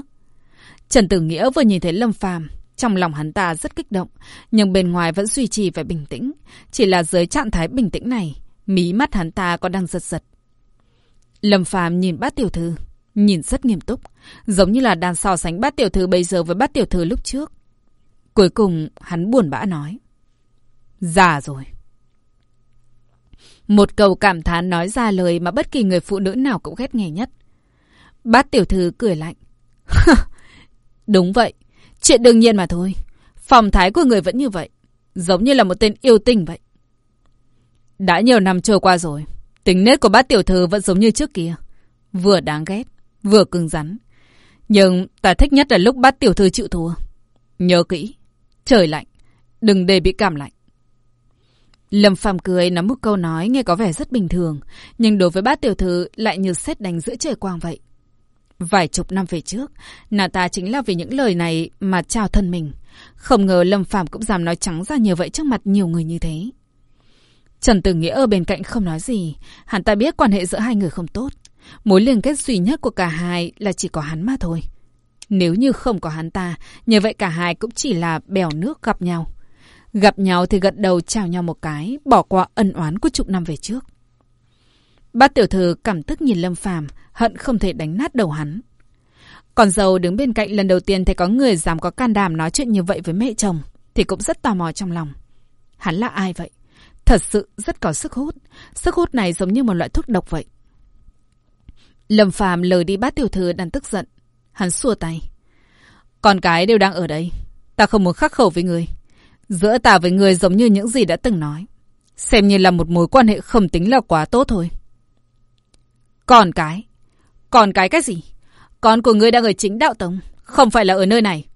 S1: Trần Tử Nghĩa vừa nhìn thấy Lâm Phàm, trong lòng hắn ta rất kích động, nhưng bên ngoài vẫn duy trì vẻ bình tĩnh. Chỉ là dưới trạng thái bình tĩnh này, mí mắt hắn ta có đang giật giật. Lâm Phàm nhìn bát tiểu thư, nhìn rất nghiêm túc, giống như là đang so sánh bát tiểu thư bây giờ với bát tiểu thư lúc trước. Cuối cùng, hắn buồn bã nói. Già rồi. Một câu cảm thán nói ra lời mà bất kỳ người phụ nữ nào cũng ghét nghe nhất. Bát tiểu thư cười lạnh. Đúng vậy, chuyện đương nhiên mà thôi. Phòng thái của người vẫn như vậy, giống như là một tên yêu tinh vậy. Đã nhiều năm trôi qua rồi, Tính nết của bát tiểu thư vẫn giống như trước kia. Vừa đáng ghét, vừa cứng rắn. Nhưng ta thích nhất là lúc bát tiểu thư chịu thua. Nhớ kỹ, trời lạnh, đừng để bị cảm lạnh. Lâm Phàm cười nắm một câu nói nghe có vẻ rất bình thường, nhưng đối với bát tiểu thư lại như xét đánh giữa trời quang vậy. Vài chục năm về trước, nàng ta chính là vì những lời này mà trao thân mình. Không ngờ Lâm Phàm cũng dám nói trắng ra như vậy trước mặt nhiều người như thế. Trần Tử Nghĩa ở bên cạnh không nói gì. Hắn ta biết quan hệ giữa hai người không tốt. Mối liên kết duy nhất của cả hai là chỉ có hắn mà thôi. Nếu như không có hắn ta, như vậy cả hai cũng chỉ là bèo nước gặp nhau. Gặp nhau thì gật đầu chào nhau một cái, bỏ qua ân oán của chục năm về trước. Bát tiểu thư cảm tức nhìn Lâm Phàm, hận không thể đánh nát đầu hắn. Còn dâu đứng bên cạnh lần đầu tiên thấy có người dám có can đảm nói chuyện như vậy với mẹ chồng, thì cũng rất tò mò trong lòng. Hắn là ai vậy? Thật sự rất có sức hút. Sức hút này giống như một loại thuốc độc vậy. Lâm Phàm lời đi bát tiểu thư đang tức giận. Hắn xua tay. Con cái đều đang ở đây. Ta không muốn khắc khẩu với người. Giữa ta với người giống như những gì đã từng nói. Xem như là một mối quan hệ không tính là quá tốt thôi. Còn cái? Còn cái cái gì? Con của ngươi đang ở chính đạo tông, không phải là ở nơi này.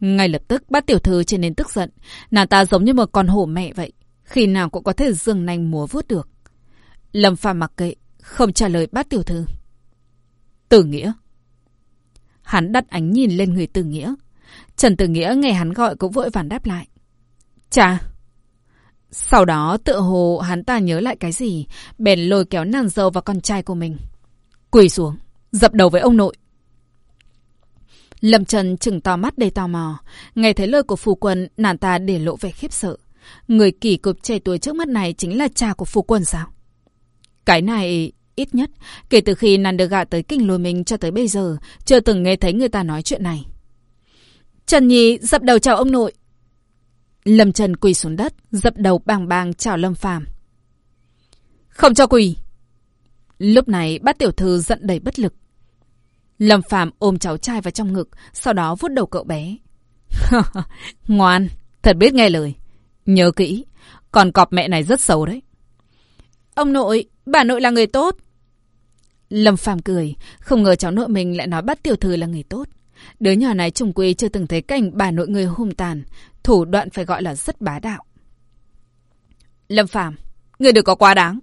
S1: Ngay lập tức bát tiểu thư trở nên tức giận. Nàng ta giống như một con hổ mẹ vậy. Khi nào cũng có thể dừng nanh múa vuốt được. Lâm Phàm mặc kệ, không trả lời bát tiểu thư. Tử nghĩa. Hắn đặt ánh nhìn lên người Tử Nghĩa. Trần Tử Nghĩa nghe hắn gọi cũng vội vàng đáp lại. Chà! Sau đó tựa hồ hắn ta nhớ lại cái gì, bèn lôi kéo nàng dâu và con trai của mình. Quỳ xuống, dập đầu với ông nội. Lâm Trần chừng to mắt đầy tò mò. Nghe thấy lời của phù quân, nàng ta để lộ vẻ khiếp sợ. Người kỳ cục trẻ tuổi trước mắt này chính là cha của phù quân sao? Cái này, ít nhất, kể từ khi nàng được gạ tới kinh lôi mình cho tới bây giờ, chưa từng nghe thấy người ta nói chuyện này. Trần Nhi dập đầu chào ông nội. Lâm Trần quỳ xuống đất, dập đầu bàng bàng chào Lâm Phàm. Không cho quỳ. Lúc này bát tiểu thư giận đầy bất lực. Lâm Phàm ôm cháu trai vào trong ngực, sau đó vuốt đầu cậu bé. Ngoan, thật biết nghe lời. Nhớ kỹ, còn cọp mẹ này rất xấu đấy. Ông nội, bà nội là người tốt. Lâm Phàm cười, không ngờ cháu nội mình lại nói bắt tiểu thư là người tốt. Đứa nhỏ này trùng quy chưa từng thấy cảnh bà nội người hung tàn, thủ đoạn phải gọi là rất bá đạo. Lâm Phàm, người đừng có quá đáng.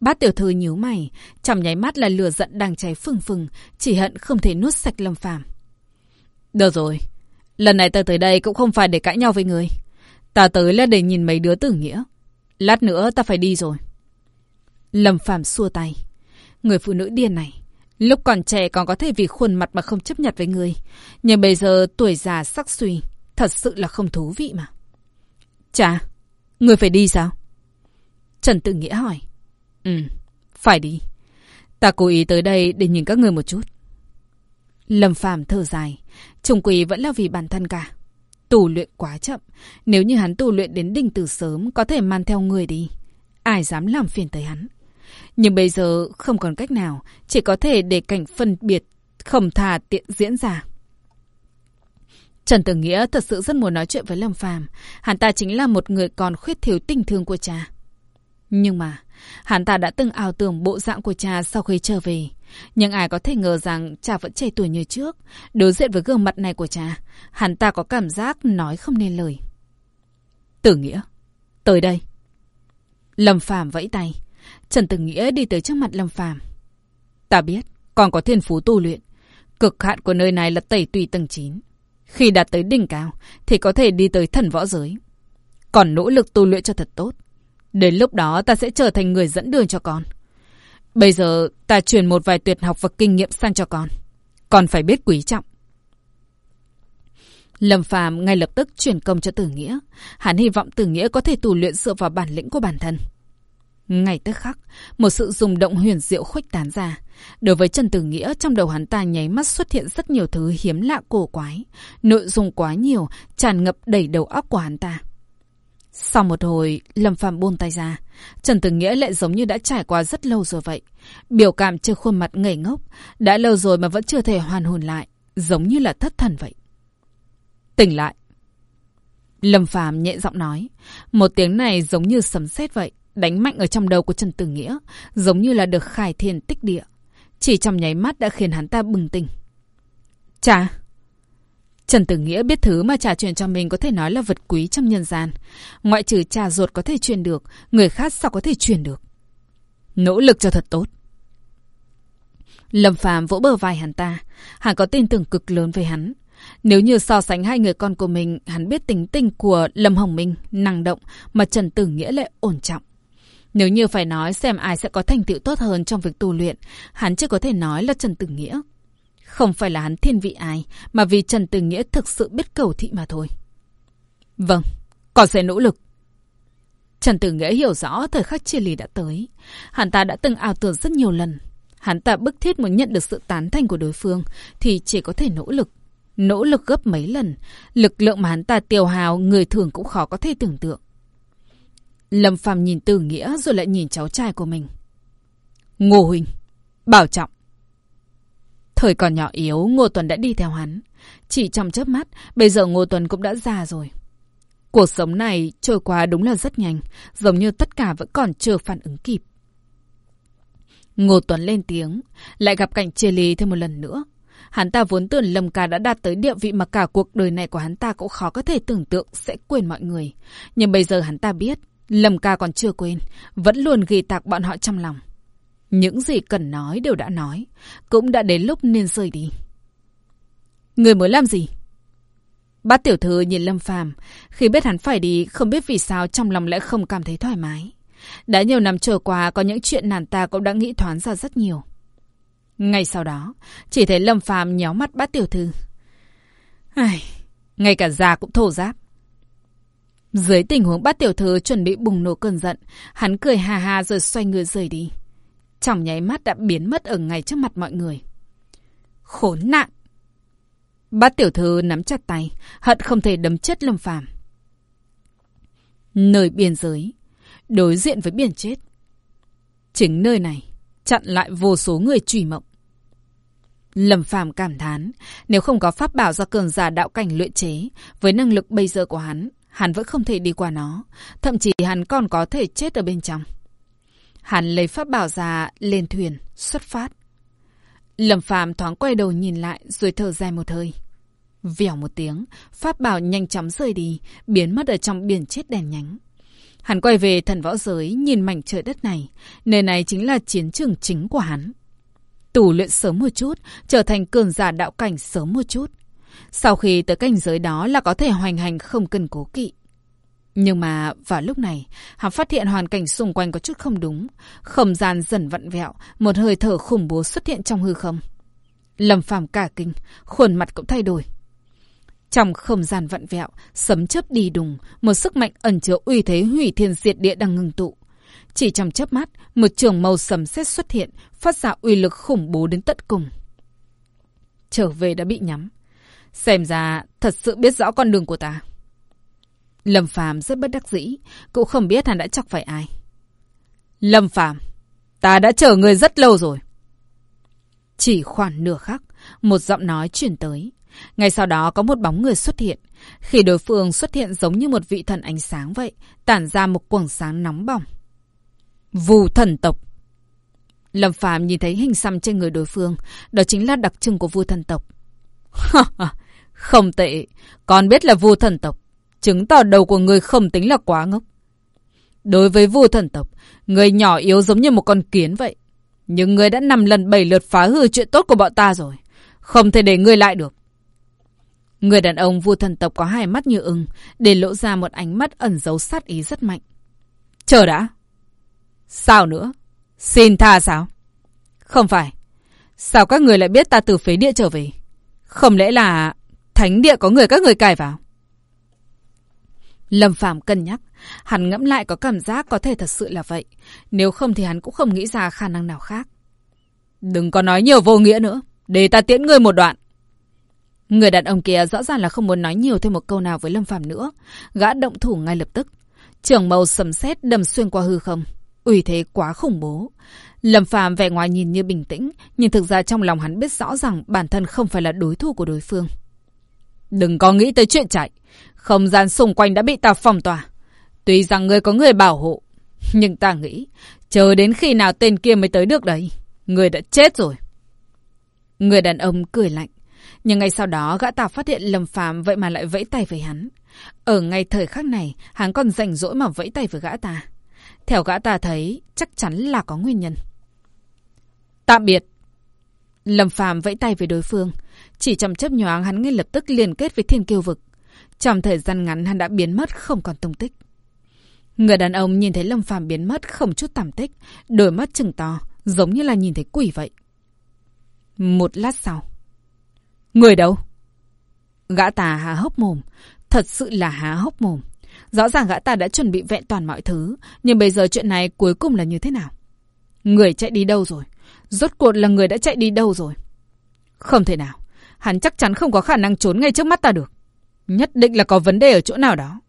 S1: Bát tiểu thư nhíu mày, trong nháy mắt là lửa giận đang cháy phừng phừng, chỉ hận không thể nuốt sạch Lâm Phàm. Được rồi, lần này ta tới đây cũng không phải để cãi nhau với người. Ta tới là để nhìn mấy đứa tử nghĩa. Lát nữa ta phải đi rồi. Lâm Phàm xua tay. Người phụ nữ điên này, lúc còn trẻ còn có thể vì khuôn mặt mà không chấp nhận với người. Nhưng bây giờ tuổi già sắc suy, thật sự là không thú vị mà. Chà, người phải đi sao? Trần Tự Nghĩa hỏi. Ừ, phải đi. Ta cố ý tới đây để nhìn các người một chút. Lâm Phàm thở dài, trùng quỷ vẫn là vì bản thân cả. Tù luyện quá chậm, nếu như hắn tù luyện đến đỉnh từ sớm có thể mang theo người đi. Ai dám làm phiền tới hắn. Nhưng bây giờ không còn cách nào, chỉ có thể để cảnh phân biệt, khẩm thà tiện diễn ra. Trần Tử Nghĩa thật sự rất muốn nói chuyện với Lâm Phàm, hắn ta chính là một người còn khuyết thiếu tình thương của cha. Nhưng mà, Hắn ta đã từng ảo tưởng bộ dạng của cha sau khi trở về. Nhưng ai có thể ngờ rằng cha vẫn trẻ tuổi như trước. Đối diện với gương mặt này của cha, hắn ta có cảm giác nói không nên lời. Tử Nghĩa, tới đây. Lâm Phàm vẫy tay. Trần Tử Nghĩa đi tới trước mặt Lâm Phàm. Ta biết, còn có thiên phú tu luyện. Cực hạn của nơi này là tẩy tùy tầng 9. Khi đạt tới đỉnh cao, thì có thể đi tới thần võ giới. Còn nỗ lực tu luyện cho thật tốt. Đến lúc đó ta sẽ trở thành người dẫn đường cho con. Bây giờ ta truyền một vài tuyệt học và kinh nghiệm sang cho con. Con phải biết quý trọng. Lâm Phàm ngay lập tức chuyển công cho Tử Nghĩa. Hắn hy vọng Tử Nghĩa có thể tu luyện dựa vào bản lĩnh của bản thân. Ngay tức khắc, một sự rung động huyền diệu khuếch tán ra. Đối với Trần Tử Nghĩa, trong đầu hắn ta nháy mắt xuất hiện rất nhiều thứ hiếm lạ cổ quái. Nội dung quá nhiều, tràn ngập đầy đầu óc của hắn ta. Sau một hồi, Lâm Phàm buông tay ra. Trần Tử Nghĩa lại giống như đã trải qua rất lâu rồi vậy. Biểu cảm trên khuôn mặt ngây ngốc. Đã lâu rồi mà vẫn chưa thể hoàn hồn lại. Giống như là thất thần vậy. Tỉnh lại. Lâm Phàm nhẹ giọng nói. Một tiếng này giống như sấm sét vậy. Đánh mạnh ở trong đầu của Trần Tử Nghĩa. Giống như là được khai thiên tích địa. Chỉ trong nháy mắt đã khiến hắn ta bừng tỉnh. Chà! Trần Tử Nghĩa biết thứ mà trà truyền cho mình có thể nói là vật quý trong nhân gian. Ngoại trừ trà ruột có thể truyền được, người khác sao có thể truyền được. Nỗ lực cho thật tốt. Lâm Phàm vỗ bờ vai hắn ta. Hắn có tin tưởng cực lớn về hắn. Nếu như so sánh hai người con của mình, hắn biết tính tình của Lâm Hồng Minh, năng động, mà Trần Tử Nghĩa lại ổn trọng. Nếu như phải nói xem ai sẽ có thành tựu tốt hơn trong việc tu luyện, hắn chưa có thể nói là Trần Tử Nghĩa. Không phải là hắn thiên vị ai, mà vì Trần Tử Nghĩa thực sự biết cầu thị mà thôi. Vâng, con sẽ nỗ lực. Trần Tử Nghĩa hiểu rõ thời khắc chia lì đã tới. Hắn ta đã từng ảo tưởng rất nhiều lần. Hắn ta bức thiết muốn nhận được sự tán thành của đối phương thì chỉ có thể nỗ lực. Nỗ lực gấp mấy lần. Lực lượng mà hắn ta tiêu hào người thường cũng khó có thể tưởng tượng. Lâm Phàm nhìn Tử Nghĩa rồi lại nhìn cháu trai của mình. Ngô Huỳnh, bảo trọng. Thời còn nhỏ yếu, Ngô Tuần đã đi theo hắn. Chỉ trong chớp mắt, bây giờ Ngô Tuần cũng đã già rồi. Cuộc sống này trôi qua đúng là rất nhanh, giống như tất cả vẫn còn chưa phản ứng kịp. Ngô Tuấn lên tiếng, lại gặp cảnh chia ly thêm một lần nữa. Hắn ta vốn tưởng Lâm Ca đã đạt tới địa vị mà cả cuộc đời này của hắn ta cũng khó có thể tưởng tượng sẽ quên mọi người. Nhưng bây giờ hắn ta biết, Lâm Ca còn chưa quên, vẫn luôn ghi tạc bọn họ trong lòng. Những gì cần nói đều đã nói, cũng đã đến lúc nên rời đi. Người muốn làm gì? Bát tiểu thư nhìn Lâm Phàm Khi biết hắn phải đi, không biết vì sao trong lòng lại không cảm thấy thoải mái. Đã nhiều năm trôi qua, có những chuyện nàng ta cũng đã nghĩ thoáng ra rất nhiều. Ngay sau đó, chỉ thấy Lâm Phàm nhéo mắt bát tiểu thư. Ai, ngay cả già cũng thổ giáp. Dưới tình huống bát tiểu thư chuẩn bị bùng nổ cơn giận, hắn cười hà hà rồi xoay người rời đi. Trong nháy mắt đã biến mất ở ngay trước mặt mọi người. Khốn nạn! Bát tiểu thư nắm chặt tay, hận không thể đấm chết Lâm Phàm. Nơi biên giới, đối diện với biển chết. Chính nơi này chặn lại vô số người trùy mộng. Lâm Phàm cảm thán, nếu không có pháp bảo do cường giả đạo cảnh luyện chế, với năng lực bây giờ của hắn, hắn vẫn không thể đi qua nó, thậm chí hắn còn có thể chết ở bên trong. Hắn lấy pháp bảo ra lên thuyền, xuất phát. Lâm Phàm thoáng quay đầu nhìn lại rồi thở dài một hơi. Vèo một tiếng, pháp bảo nhanh chóng rời đi, biến mất ở trong biển chết đèn nhánh. Hắn quay về thần võ giới, nhìn mảnh trời đất này. Nơi này chính là chiến trường chính của hắn. Tù luyện sớm một chút, trở thành cường giả đạo cảnh sớm một chút. Sau khi tới cảnh giới đó là có thể hoành hành không cần cố kỵ. Nhưng mà vào lúc này, hắn phát hiện hoàn cảnh xung quanh có chút không đúng. Không gian dần vặn vẹo, một hơi thở khủng bố xuất hiện trong hư không. Lâm phàm cả kinh, khuôn mặt cũng thay đổi. Trong không gian vặn vẹo, sấm chớp đi đùng, một sức mạnh ẩn chứa uy thế hủy thiên diệt địa đang ngưng tụ. Chỉ trong chớp mắt, một trường màu sấm sét xuất hiện, phát ra uy lực khủng bố đến tận cùng. Trở về đã bị nhắm. Xem ra thật sự biết rõ con đường của ta. Lâm Phàm rất bất đắc dĩ, cũng không biết hắn đã chọc phải ai. Lâm Phàm, ta đã chờ người rất lâu rồi. Chỉ khoảng nửa khắc, một giọng nói truyền tới. Ngay sau đó có một bóng người xuất hiện. Khi đối phương xuất hiện giống như một vị thần ánh sáng vậy, tản ra một quầng sáng nóng bỏng. Vù thần tộc. Lâm Phàm nhìn thấy hình xăm trên người đối phương, đó chính là đặc trưng của vua thần tộc không tệ, còn biết là vua thần tộc, chứng tỏ đầu của người không tính là quá ngốc. Đối với vua thần tộc, người nhỏ yếu giống như một con kiến vậy. Nhưng người đã năm lần bảy lượt phá hư chuyện tốt của bọn ta rồi. Không thể để người lại được. Người đàn ông vua thần tộc có hai mắt như ưng, để lộ ra một ánh mắt ẩn giấu sát ý rất mạnh. Chờ đã. Sao nữa? Xin tha sao? Không phải. Sao các người lại biết ta từ phế địa trở về? Không lẽ là thánh địa có người các người cài vào? Lâm Phàm cân nhắc, hắn ngẫm lại có cảm giác có thể thật sự là vậy, nếu không thì hắn cũng không nghĩ ra khả năng nào khác. Đừng có nói nhiều vô nghĩa nữa, để ta tiễn ngươi một đoạn. Người đàn ông kia rõ ràng là không muốn nói nhiều thêm một câu nào với Lâm Phàm nữa, gã động thủ ngay lập tức. trưởng màu sầm sét đâm xuyên qua hư không, ủy thế quá khủng bố. Lâm Phàm vẻ ngoài nhìn như bình tĩnh, nhưng thực ra trong lòng hắn biết rõ rằng bản thân không phải là đối thủ của đối phương. Đừng có nghĩ tới chuyện chạy, không gian xung quanh đã bị ta phong tỏa. Tuy rằng người có người bảo hộ, nhưng ta nghĩ, chờ đến khi nào tên kia mới tới được đấy, người đã chết rồi. Người đàn ông cười lạnh. Nhưng ngay sau đó gã ta phát hiện Lâm Phàm vậy mà lại vẫy tay với hắn. Ở ngay thời khắc này, hắn còn rảnh rỗi mà vẫy tay với gã ta. Theo gã ta thấy, chắc chắn là có nguyên nhân. Tạm biệt. Lâm Phàm vẫy tay với đối phương. Chỉ trong chấp nhoáng hắn ngay lập tức liên kết với thiên kiêu vực. Trong thời gian ngắn hắn đã biến mất không còn tung tích. Người đàn ông nhìn thấy Lâm Phàm biến mất không chút tạm tích, đôi mắt chừng to, giống như là nhìn thấy quỷ vậy. Một lát sau. Người đâu? Gã ta há hốc mồm, thật sự là há hốc mồm. Rõ ràng gã ta đã chuẩn bị vẹn toàn mọi thứ, nhưng bây giờ chuyện này cuối cùng là như thế nào? Người chạy đi đâu rồi? Rốt cuộc là người đã chạy đi đâu rồi? Không thể nào, hắn chắc chắn không có khả năng trốn ngay trước mắt ta được. Nhất định là có vấn đề ở chỗ nào đó.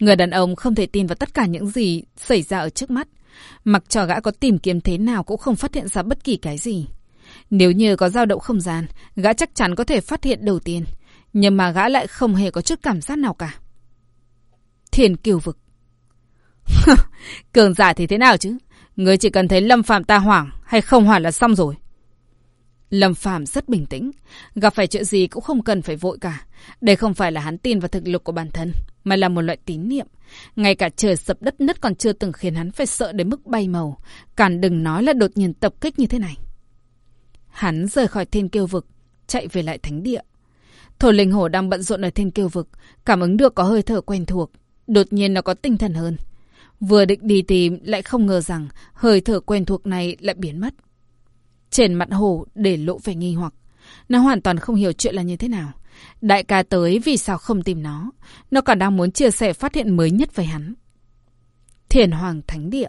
S1: Người đàn ông không thể tin vào tất cả những gì xảy ra ở trước mắt. Mặc cho gã có tìm kiếm thế nào cũng không phát hiện ra bất kỳ cái gì. Nếu như có dao động không gian, gã chắc chắn có thể phát hiện đầu tiên. Nhưng mà gã lại không hề có chút cảm giác nào cả. Thiền kiều vực. Cường giả thì thế nào chứ? Người chỉ cần thấy lâm phạm ta hoảng hay không hoảng là xong rồi. Lâm Phàm rất bình tĩnh, gặp phải chuyện gì cũng không cần phải vội cả. Đây không phải là hắn tin vào thực lực của bản thân, mà là một loại tín niệm. Ngay cả trời sập đất nứt còn chưa từng khiến hắn phải sợ đến mức bay màu, càng đừng nói là đột nhiên tập kích như thế này. Hắn rời khỏi thiên kiêu vực, chạy về lại thánh địa. Thổ linh hổ đang bận rộn ở thiên kiêu vực, cảm ứng được có hơi thở quen thuộc. Đột nhiên nó có tinh thần hơn. Vừa định đi tìm lại không ngờ rằng hơi thở quen thuộc này lại biến mất. Trên mặt hồ để lộ vẻ nghi hoặc. Nó hoàn toàn không hiểu chuyện là như thế nào. Đại ca tới vì sao không tìm nó. Nó còn đang muốn chia sẻ phát hiện mới nhất với hắn. Thiền Hoàng Thánh Địa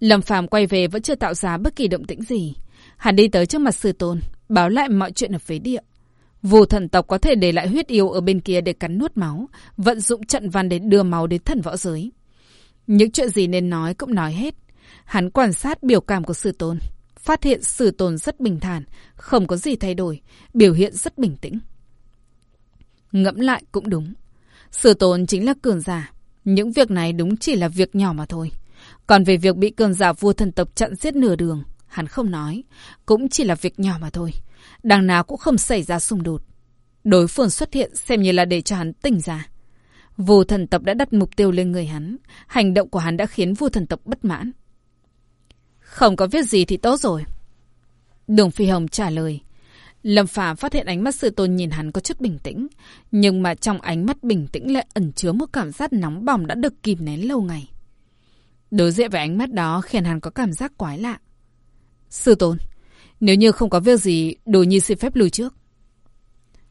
S1: Lâm Phàm quay về vẫn chưa tạo ra bất kỳ động tĩnh gì. Hắn đi tới trước mặt sư tôn, báo lại mọi chuyện ở phế địa. Vù thần tộc có thể để lại huyết yêu ở bên kia để cắn nuốt máu, vận dụng trận văn để đưa máu đến thần võ giới. Những chuyện gì nên nói cũng nói hết. Hắn quan sát biểu cảm của sư tôn, phát hiện sử tồn rất bình thản, không có gì thay đổi, biểu hiện rất bình tĩnh. Ngẫm lại cũng đúng. sử tồn chính là cường giả. Những việc này đúng chỉ là việc nhỏ mà thôi. Còn về việc bị cường giả vua thần tộc chặn giết nửa đường, hắn không nói. Cũng chỉ là việc nhỏ mà thôi. Đằng nào cũng không xảy ra xung đột. Đối phương xuất hiện xem như là để cho hắn tỉnh ra. Vua thần tộc đã đặt mục tiêu lên người hắn. Hành động của hắn đã khiến vua thần tộc bất mãn. Không có việc gì thì tốt rồi. Đường Phi Hồng trả lời. Lâm Phàm phát hiện ánh mắt sư tôn nhìn hắn có chút bình tĩnh. Nhưng mà trong ánh mắt bình tĩnh lại ẩn chứa một cảm giác nóng bỏng đã được kìm nén lâu ngày. Đối diện với ánh mắt đó khiến hắn có cảm giác quái lạ. Sư tôn, nếu như không có việc gì, đồ nhi xin phép lùi trước.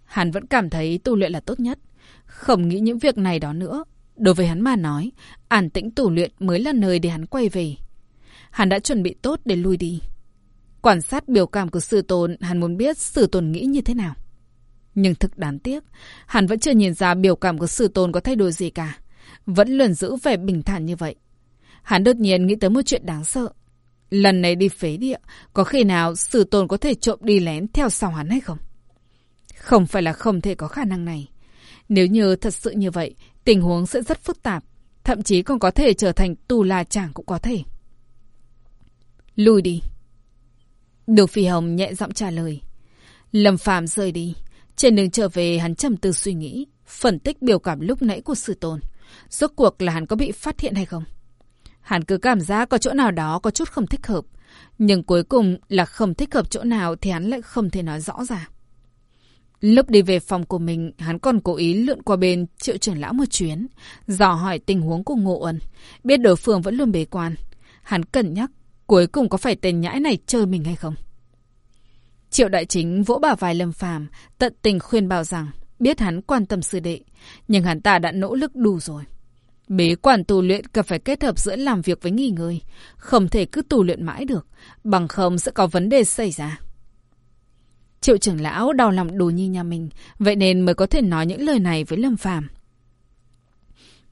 S1: Hắn vẫn cảm thấy tu luyện là tốt nhất. Không nghĩ những việc này đó nữa. Đối với hắn mà nói, an tĩnh tu luyện mới là nơi để hắn quay về. Hắn đã chuẩn bị tốt để lui đi. Quan sát biểu cảm của sư tôn, hắn muốn biết sư tôn nghĩ như thế nào. Nhưng thực đáng tiếc, hắn vẫn chưa nhìn ra biểu cảm của sư tôn có thay đổi gì cả. Vẫn luôn giữ vẻ bình thản như vậy. Hắn đột nhiên nghĩ tới một chuyện đáng sợ. Lần này đi phế địa, có khi nào sư tôn có thể trộm đi lén theo sau hắn hay không? Không phải là không thể có khả năng này. Nếu như thật sự như vậy, tình huống sẽ rất phức tạp. Thậm chí còn có thể trở thành tù la chàng cũng có thể. Lùi đi. Đường Phi Hồng nhẹ giọng trả lời. Lâm Phạm rời đi. Trên đường trở về hắn trầm tư suy nghĩ, phân tích biểu cảm lúc nãy của sư tôn. Rốt cuộc là hắn có bị phát hiện hay không? Hắn cứ cảm giác có chỗ nào đó có chút không thích hợp. Nhưng cuối cùng là không thích hợp chỗ nào thì hắn lại không thể nói rõ ràng. Lúc đi về phòng của mình, hắn còn cố ý lượn qua bên triệu trưởng lão một chuyến, dò hỏi tình huống của Ngộ Ân, biết đối phương vẫn luôn bế quan. Hắn cẩn nhắc, cuối cùng có phải tên nhãi này chơi mình hay không? Triệu đại chính vỗ bà vai lâm phàm, tận tình khuyên bảo rằng, biết hắn quan tâm sư đệ, nhưng hắn ta đã nỗ lực đủ rồi. Bế quan tu luyện cần phải kết hợp giữa làm việc với nghỉ ngơi, không thể cứ tu luyện mãi được, bằng không sẽ có vấn đề xảy ra. Triệu trưởng lão đau lòng đồ nhi nhà mình, vậy nên mới có thể nói những lời này với Lâm Phàm.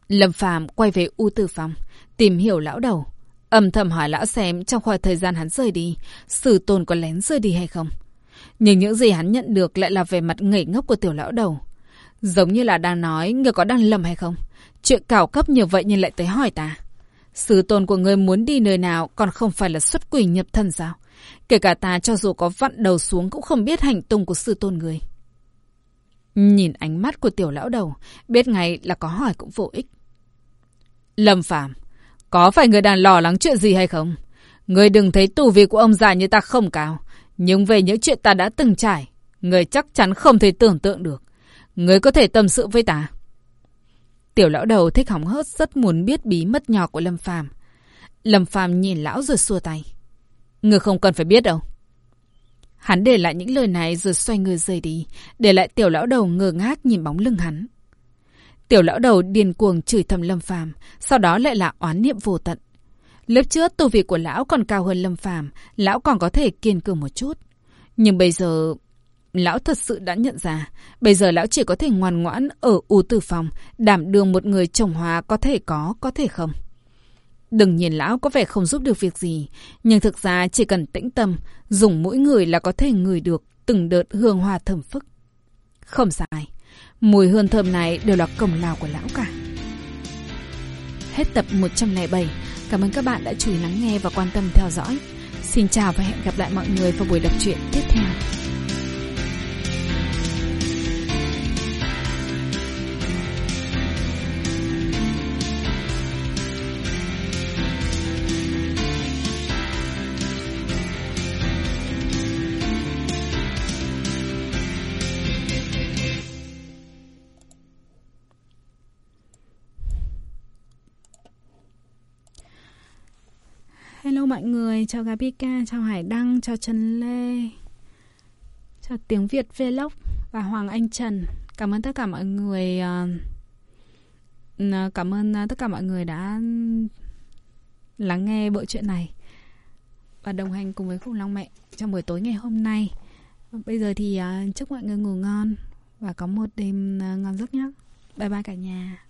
S1: Lâm Phàm quay về U tư Phong, tìm hiểu lão đầu. Âm thầm hỏi lão xem trong khoảng thời gian hắn rời đi, sử tôn có lén rời đi hay không. Nhưng những gì hắn nhận được lại là về mặt ngẩy ngốc của tiểu lão đầu. Giống như là đang nói người có đang lầm hay không. Chuyện cảo cấp như vậy nhưng lại tới hỏi ta. Sư tôn của người muốn đi nơi nào còn không phải là xuất quỷ nhập thân sao? Kể cả ta cho dù có vặn đầu xuống cũng không biết hành tung của sư tôn người. Nhìn ánh mắt của tiểu lão đầu, biết ngay là có hỏi cũng vô ích. Lâm Phàm có phải người đang lo lắng chuyện gì hay không? Người đừng thấy tù vi của ông già như ta không cao. Nhưng về những chuyện ta đã từng trải, người chắc chắn không thể tưởng tượng được. Người có thể tâm sự với ta. Tiểu lão đầu thích hóng hớt rất muốn biết bí mật nhỏ của Lâm Phàm. Lâm Phàm nhìn lão rồi xua tay. Người không cần phải biết đâu. Hắn để lại những lời này rồi xoay người rời đi, để lại tiểu lão đầu ngơ ngác nhìn bóng lưng hắn. Tiểu lão đầu điên cuồng chửi thầm Lâm Phàm, sau đó lại là oán niệm vô tận. Lớp trước tu vị của lão còn cao hơn Lâm Phàm, lão còn có thể kiên cường một chút. Nhưng bây giờ lão thật sự đã nhận ra, bây giờ lão chỉ có thể ngoan ngoãn ở U Tử Phòng, đảm đương một người chồng hòa có thể có, có thể không. Đừng nhìn lão có vẻ không giúp được việc gì, nhưng thực ra chỉ cần tĩnh tâm, dùng mỗi người là có thể ngửi được từng đợt hương hoa thơm phức. Không sai, mùi hương thơm này đều là cổng lao của lão cả. Hết tập 107, cảm ơn các bạn đã chú ý lắng nghe và quan tâm theo dõi. Xin chào và hẹn gặp lại mọi người vào buổi đọc truyện tiếp theo. Mọi người, chào Gabika, chào Hải Đăng, chào Trần Lê, chào Tiếng Việt Vlog và Hoàng Anh Trần. Cảm ơn tất cả mọi người. Uh, cảm ơn ờ, tất cả mọi người đã lắng nghe bộ chuyện này và đồng hành cùng với khủng long mẹ trong buổi tối ngày hôm nay. Bây giờ thì uh, chúc mọi người ngủ ngon và có một đêm uh, ngon giấc nhé. Bye bye cả nhà.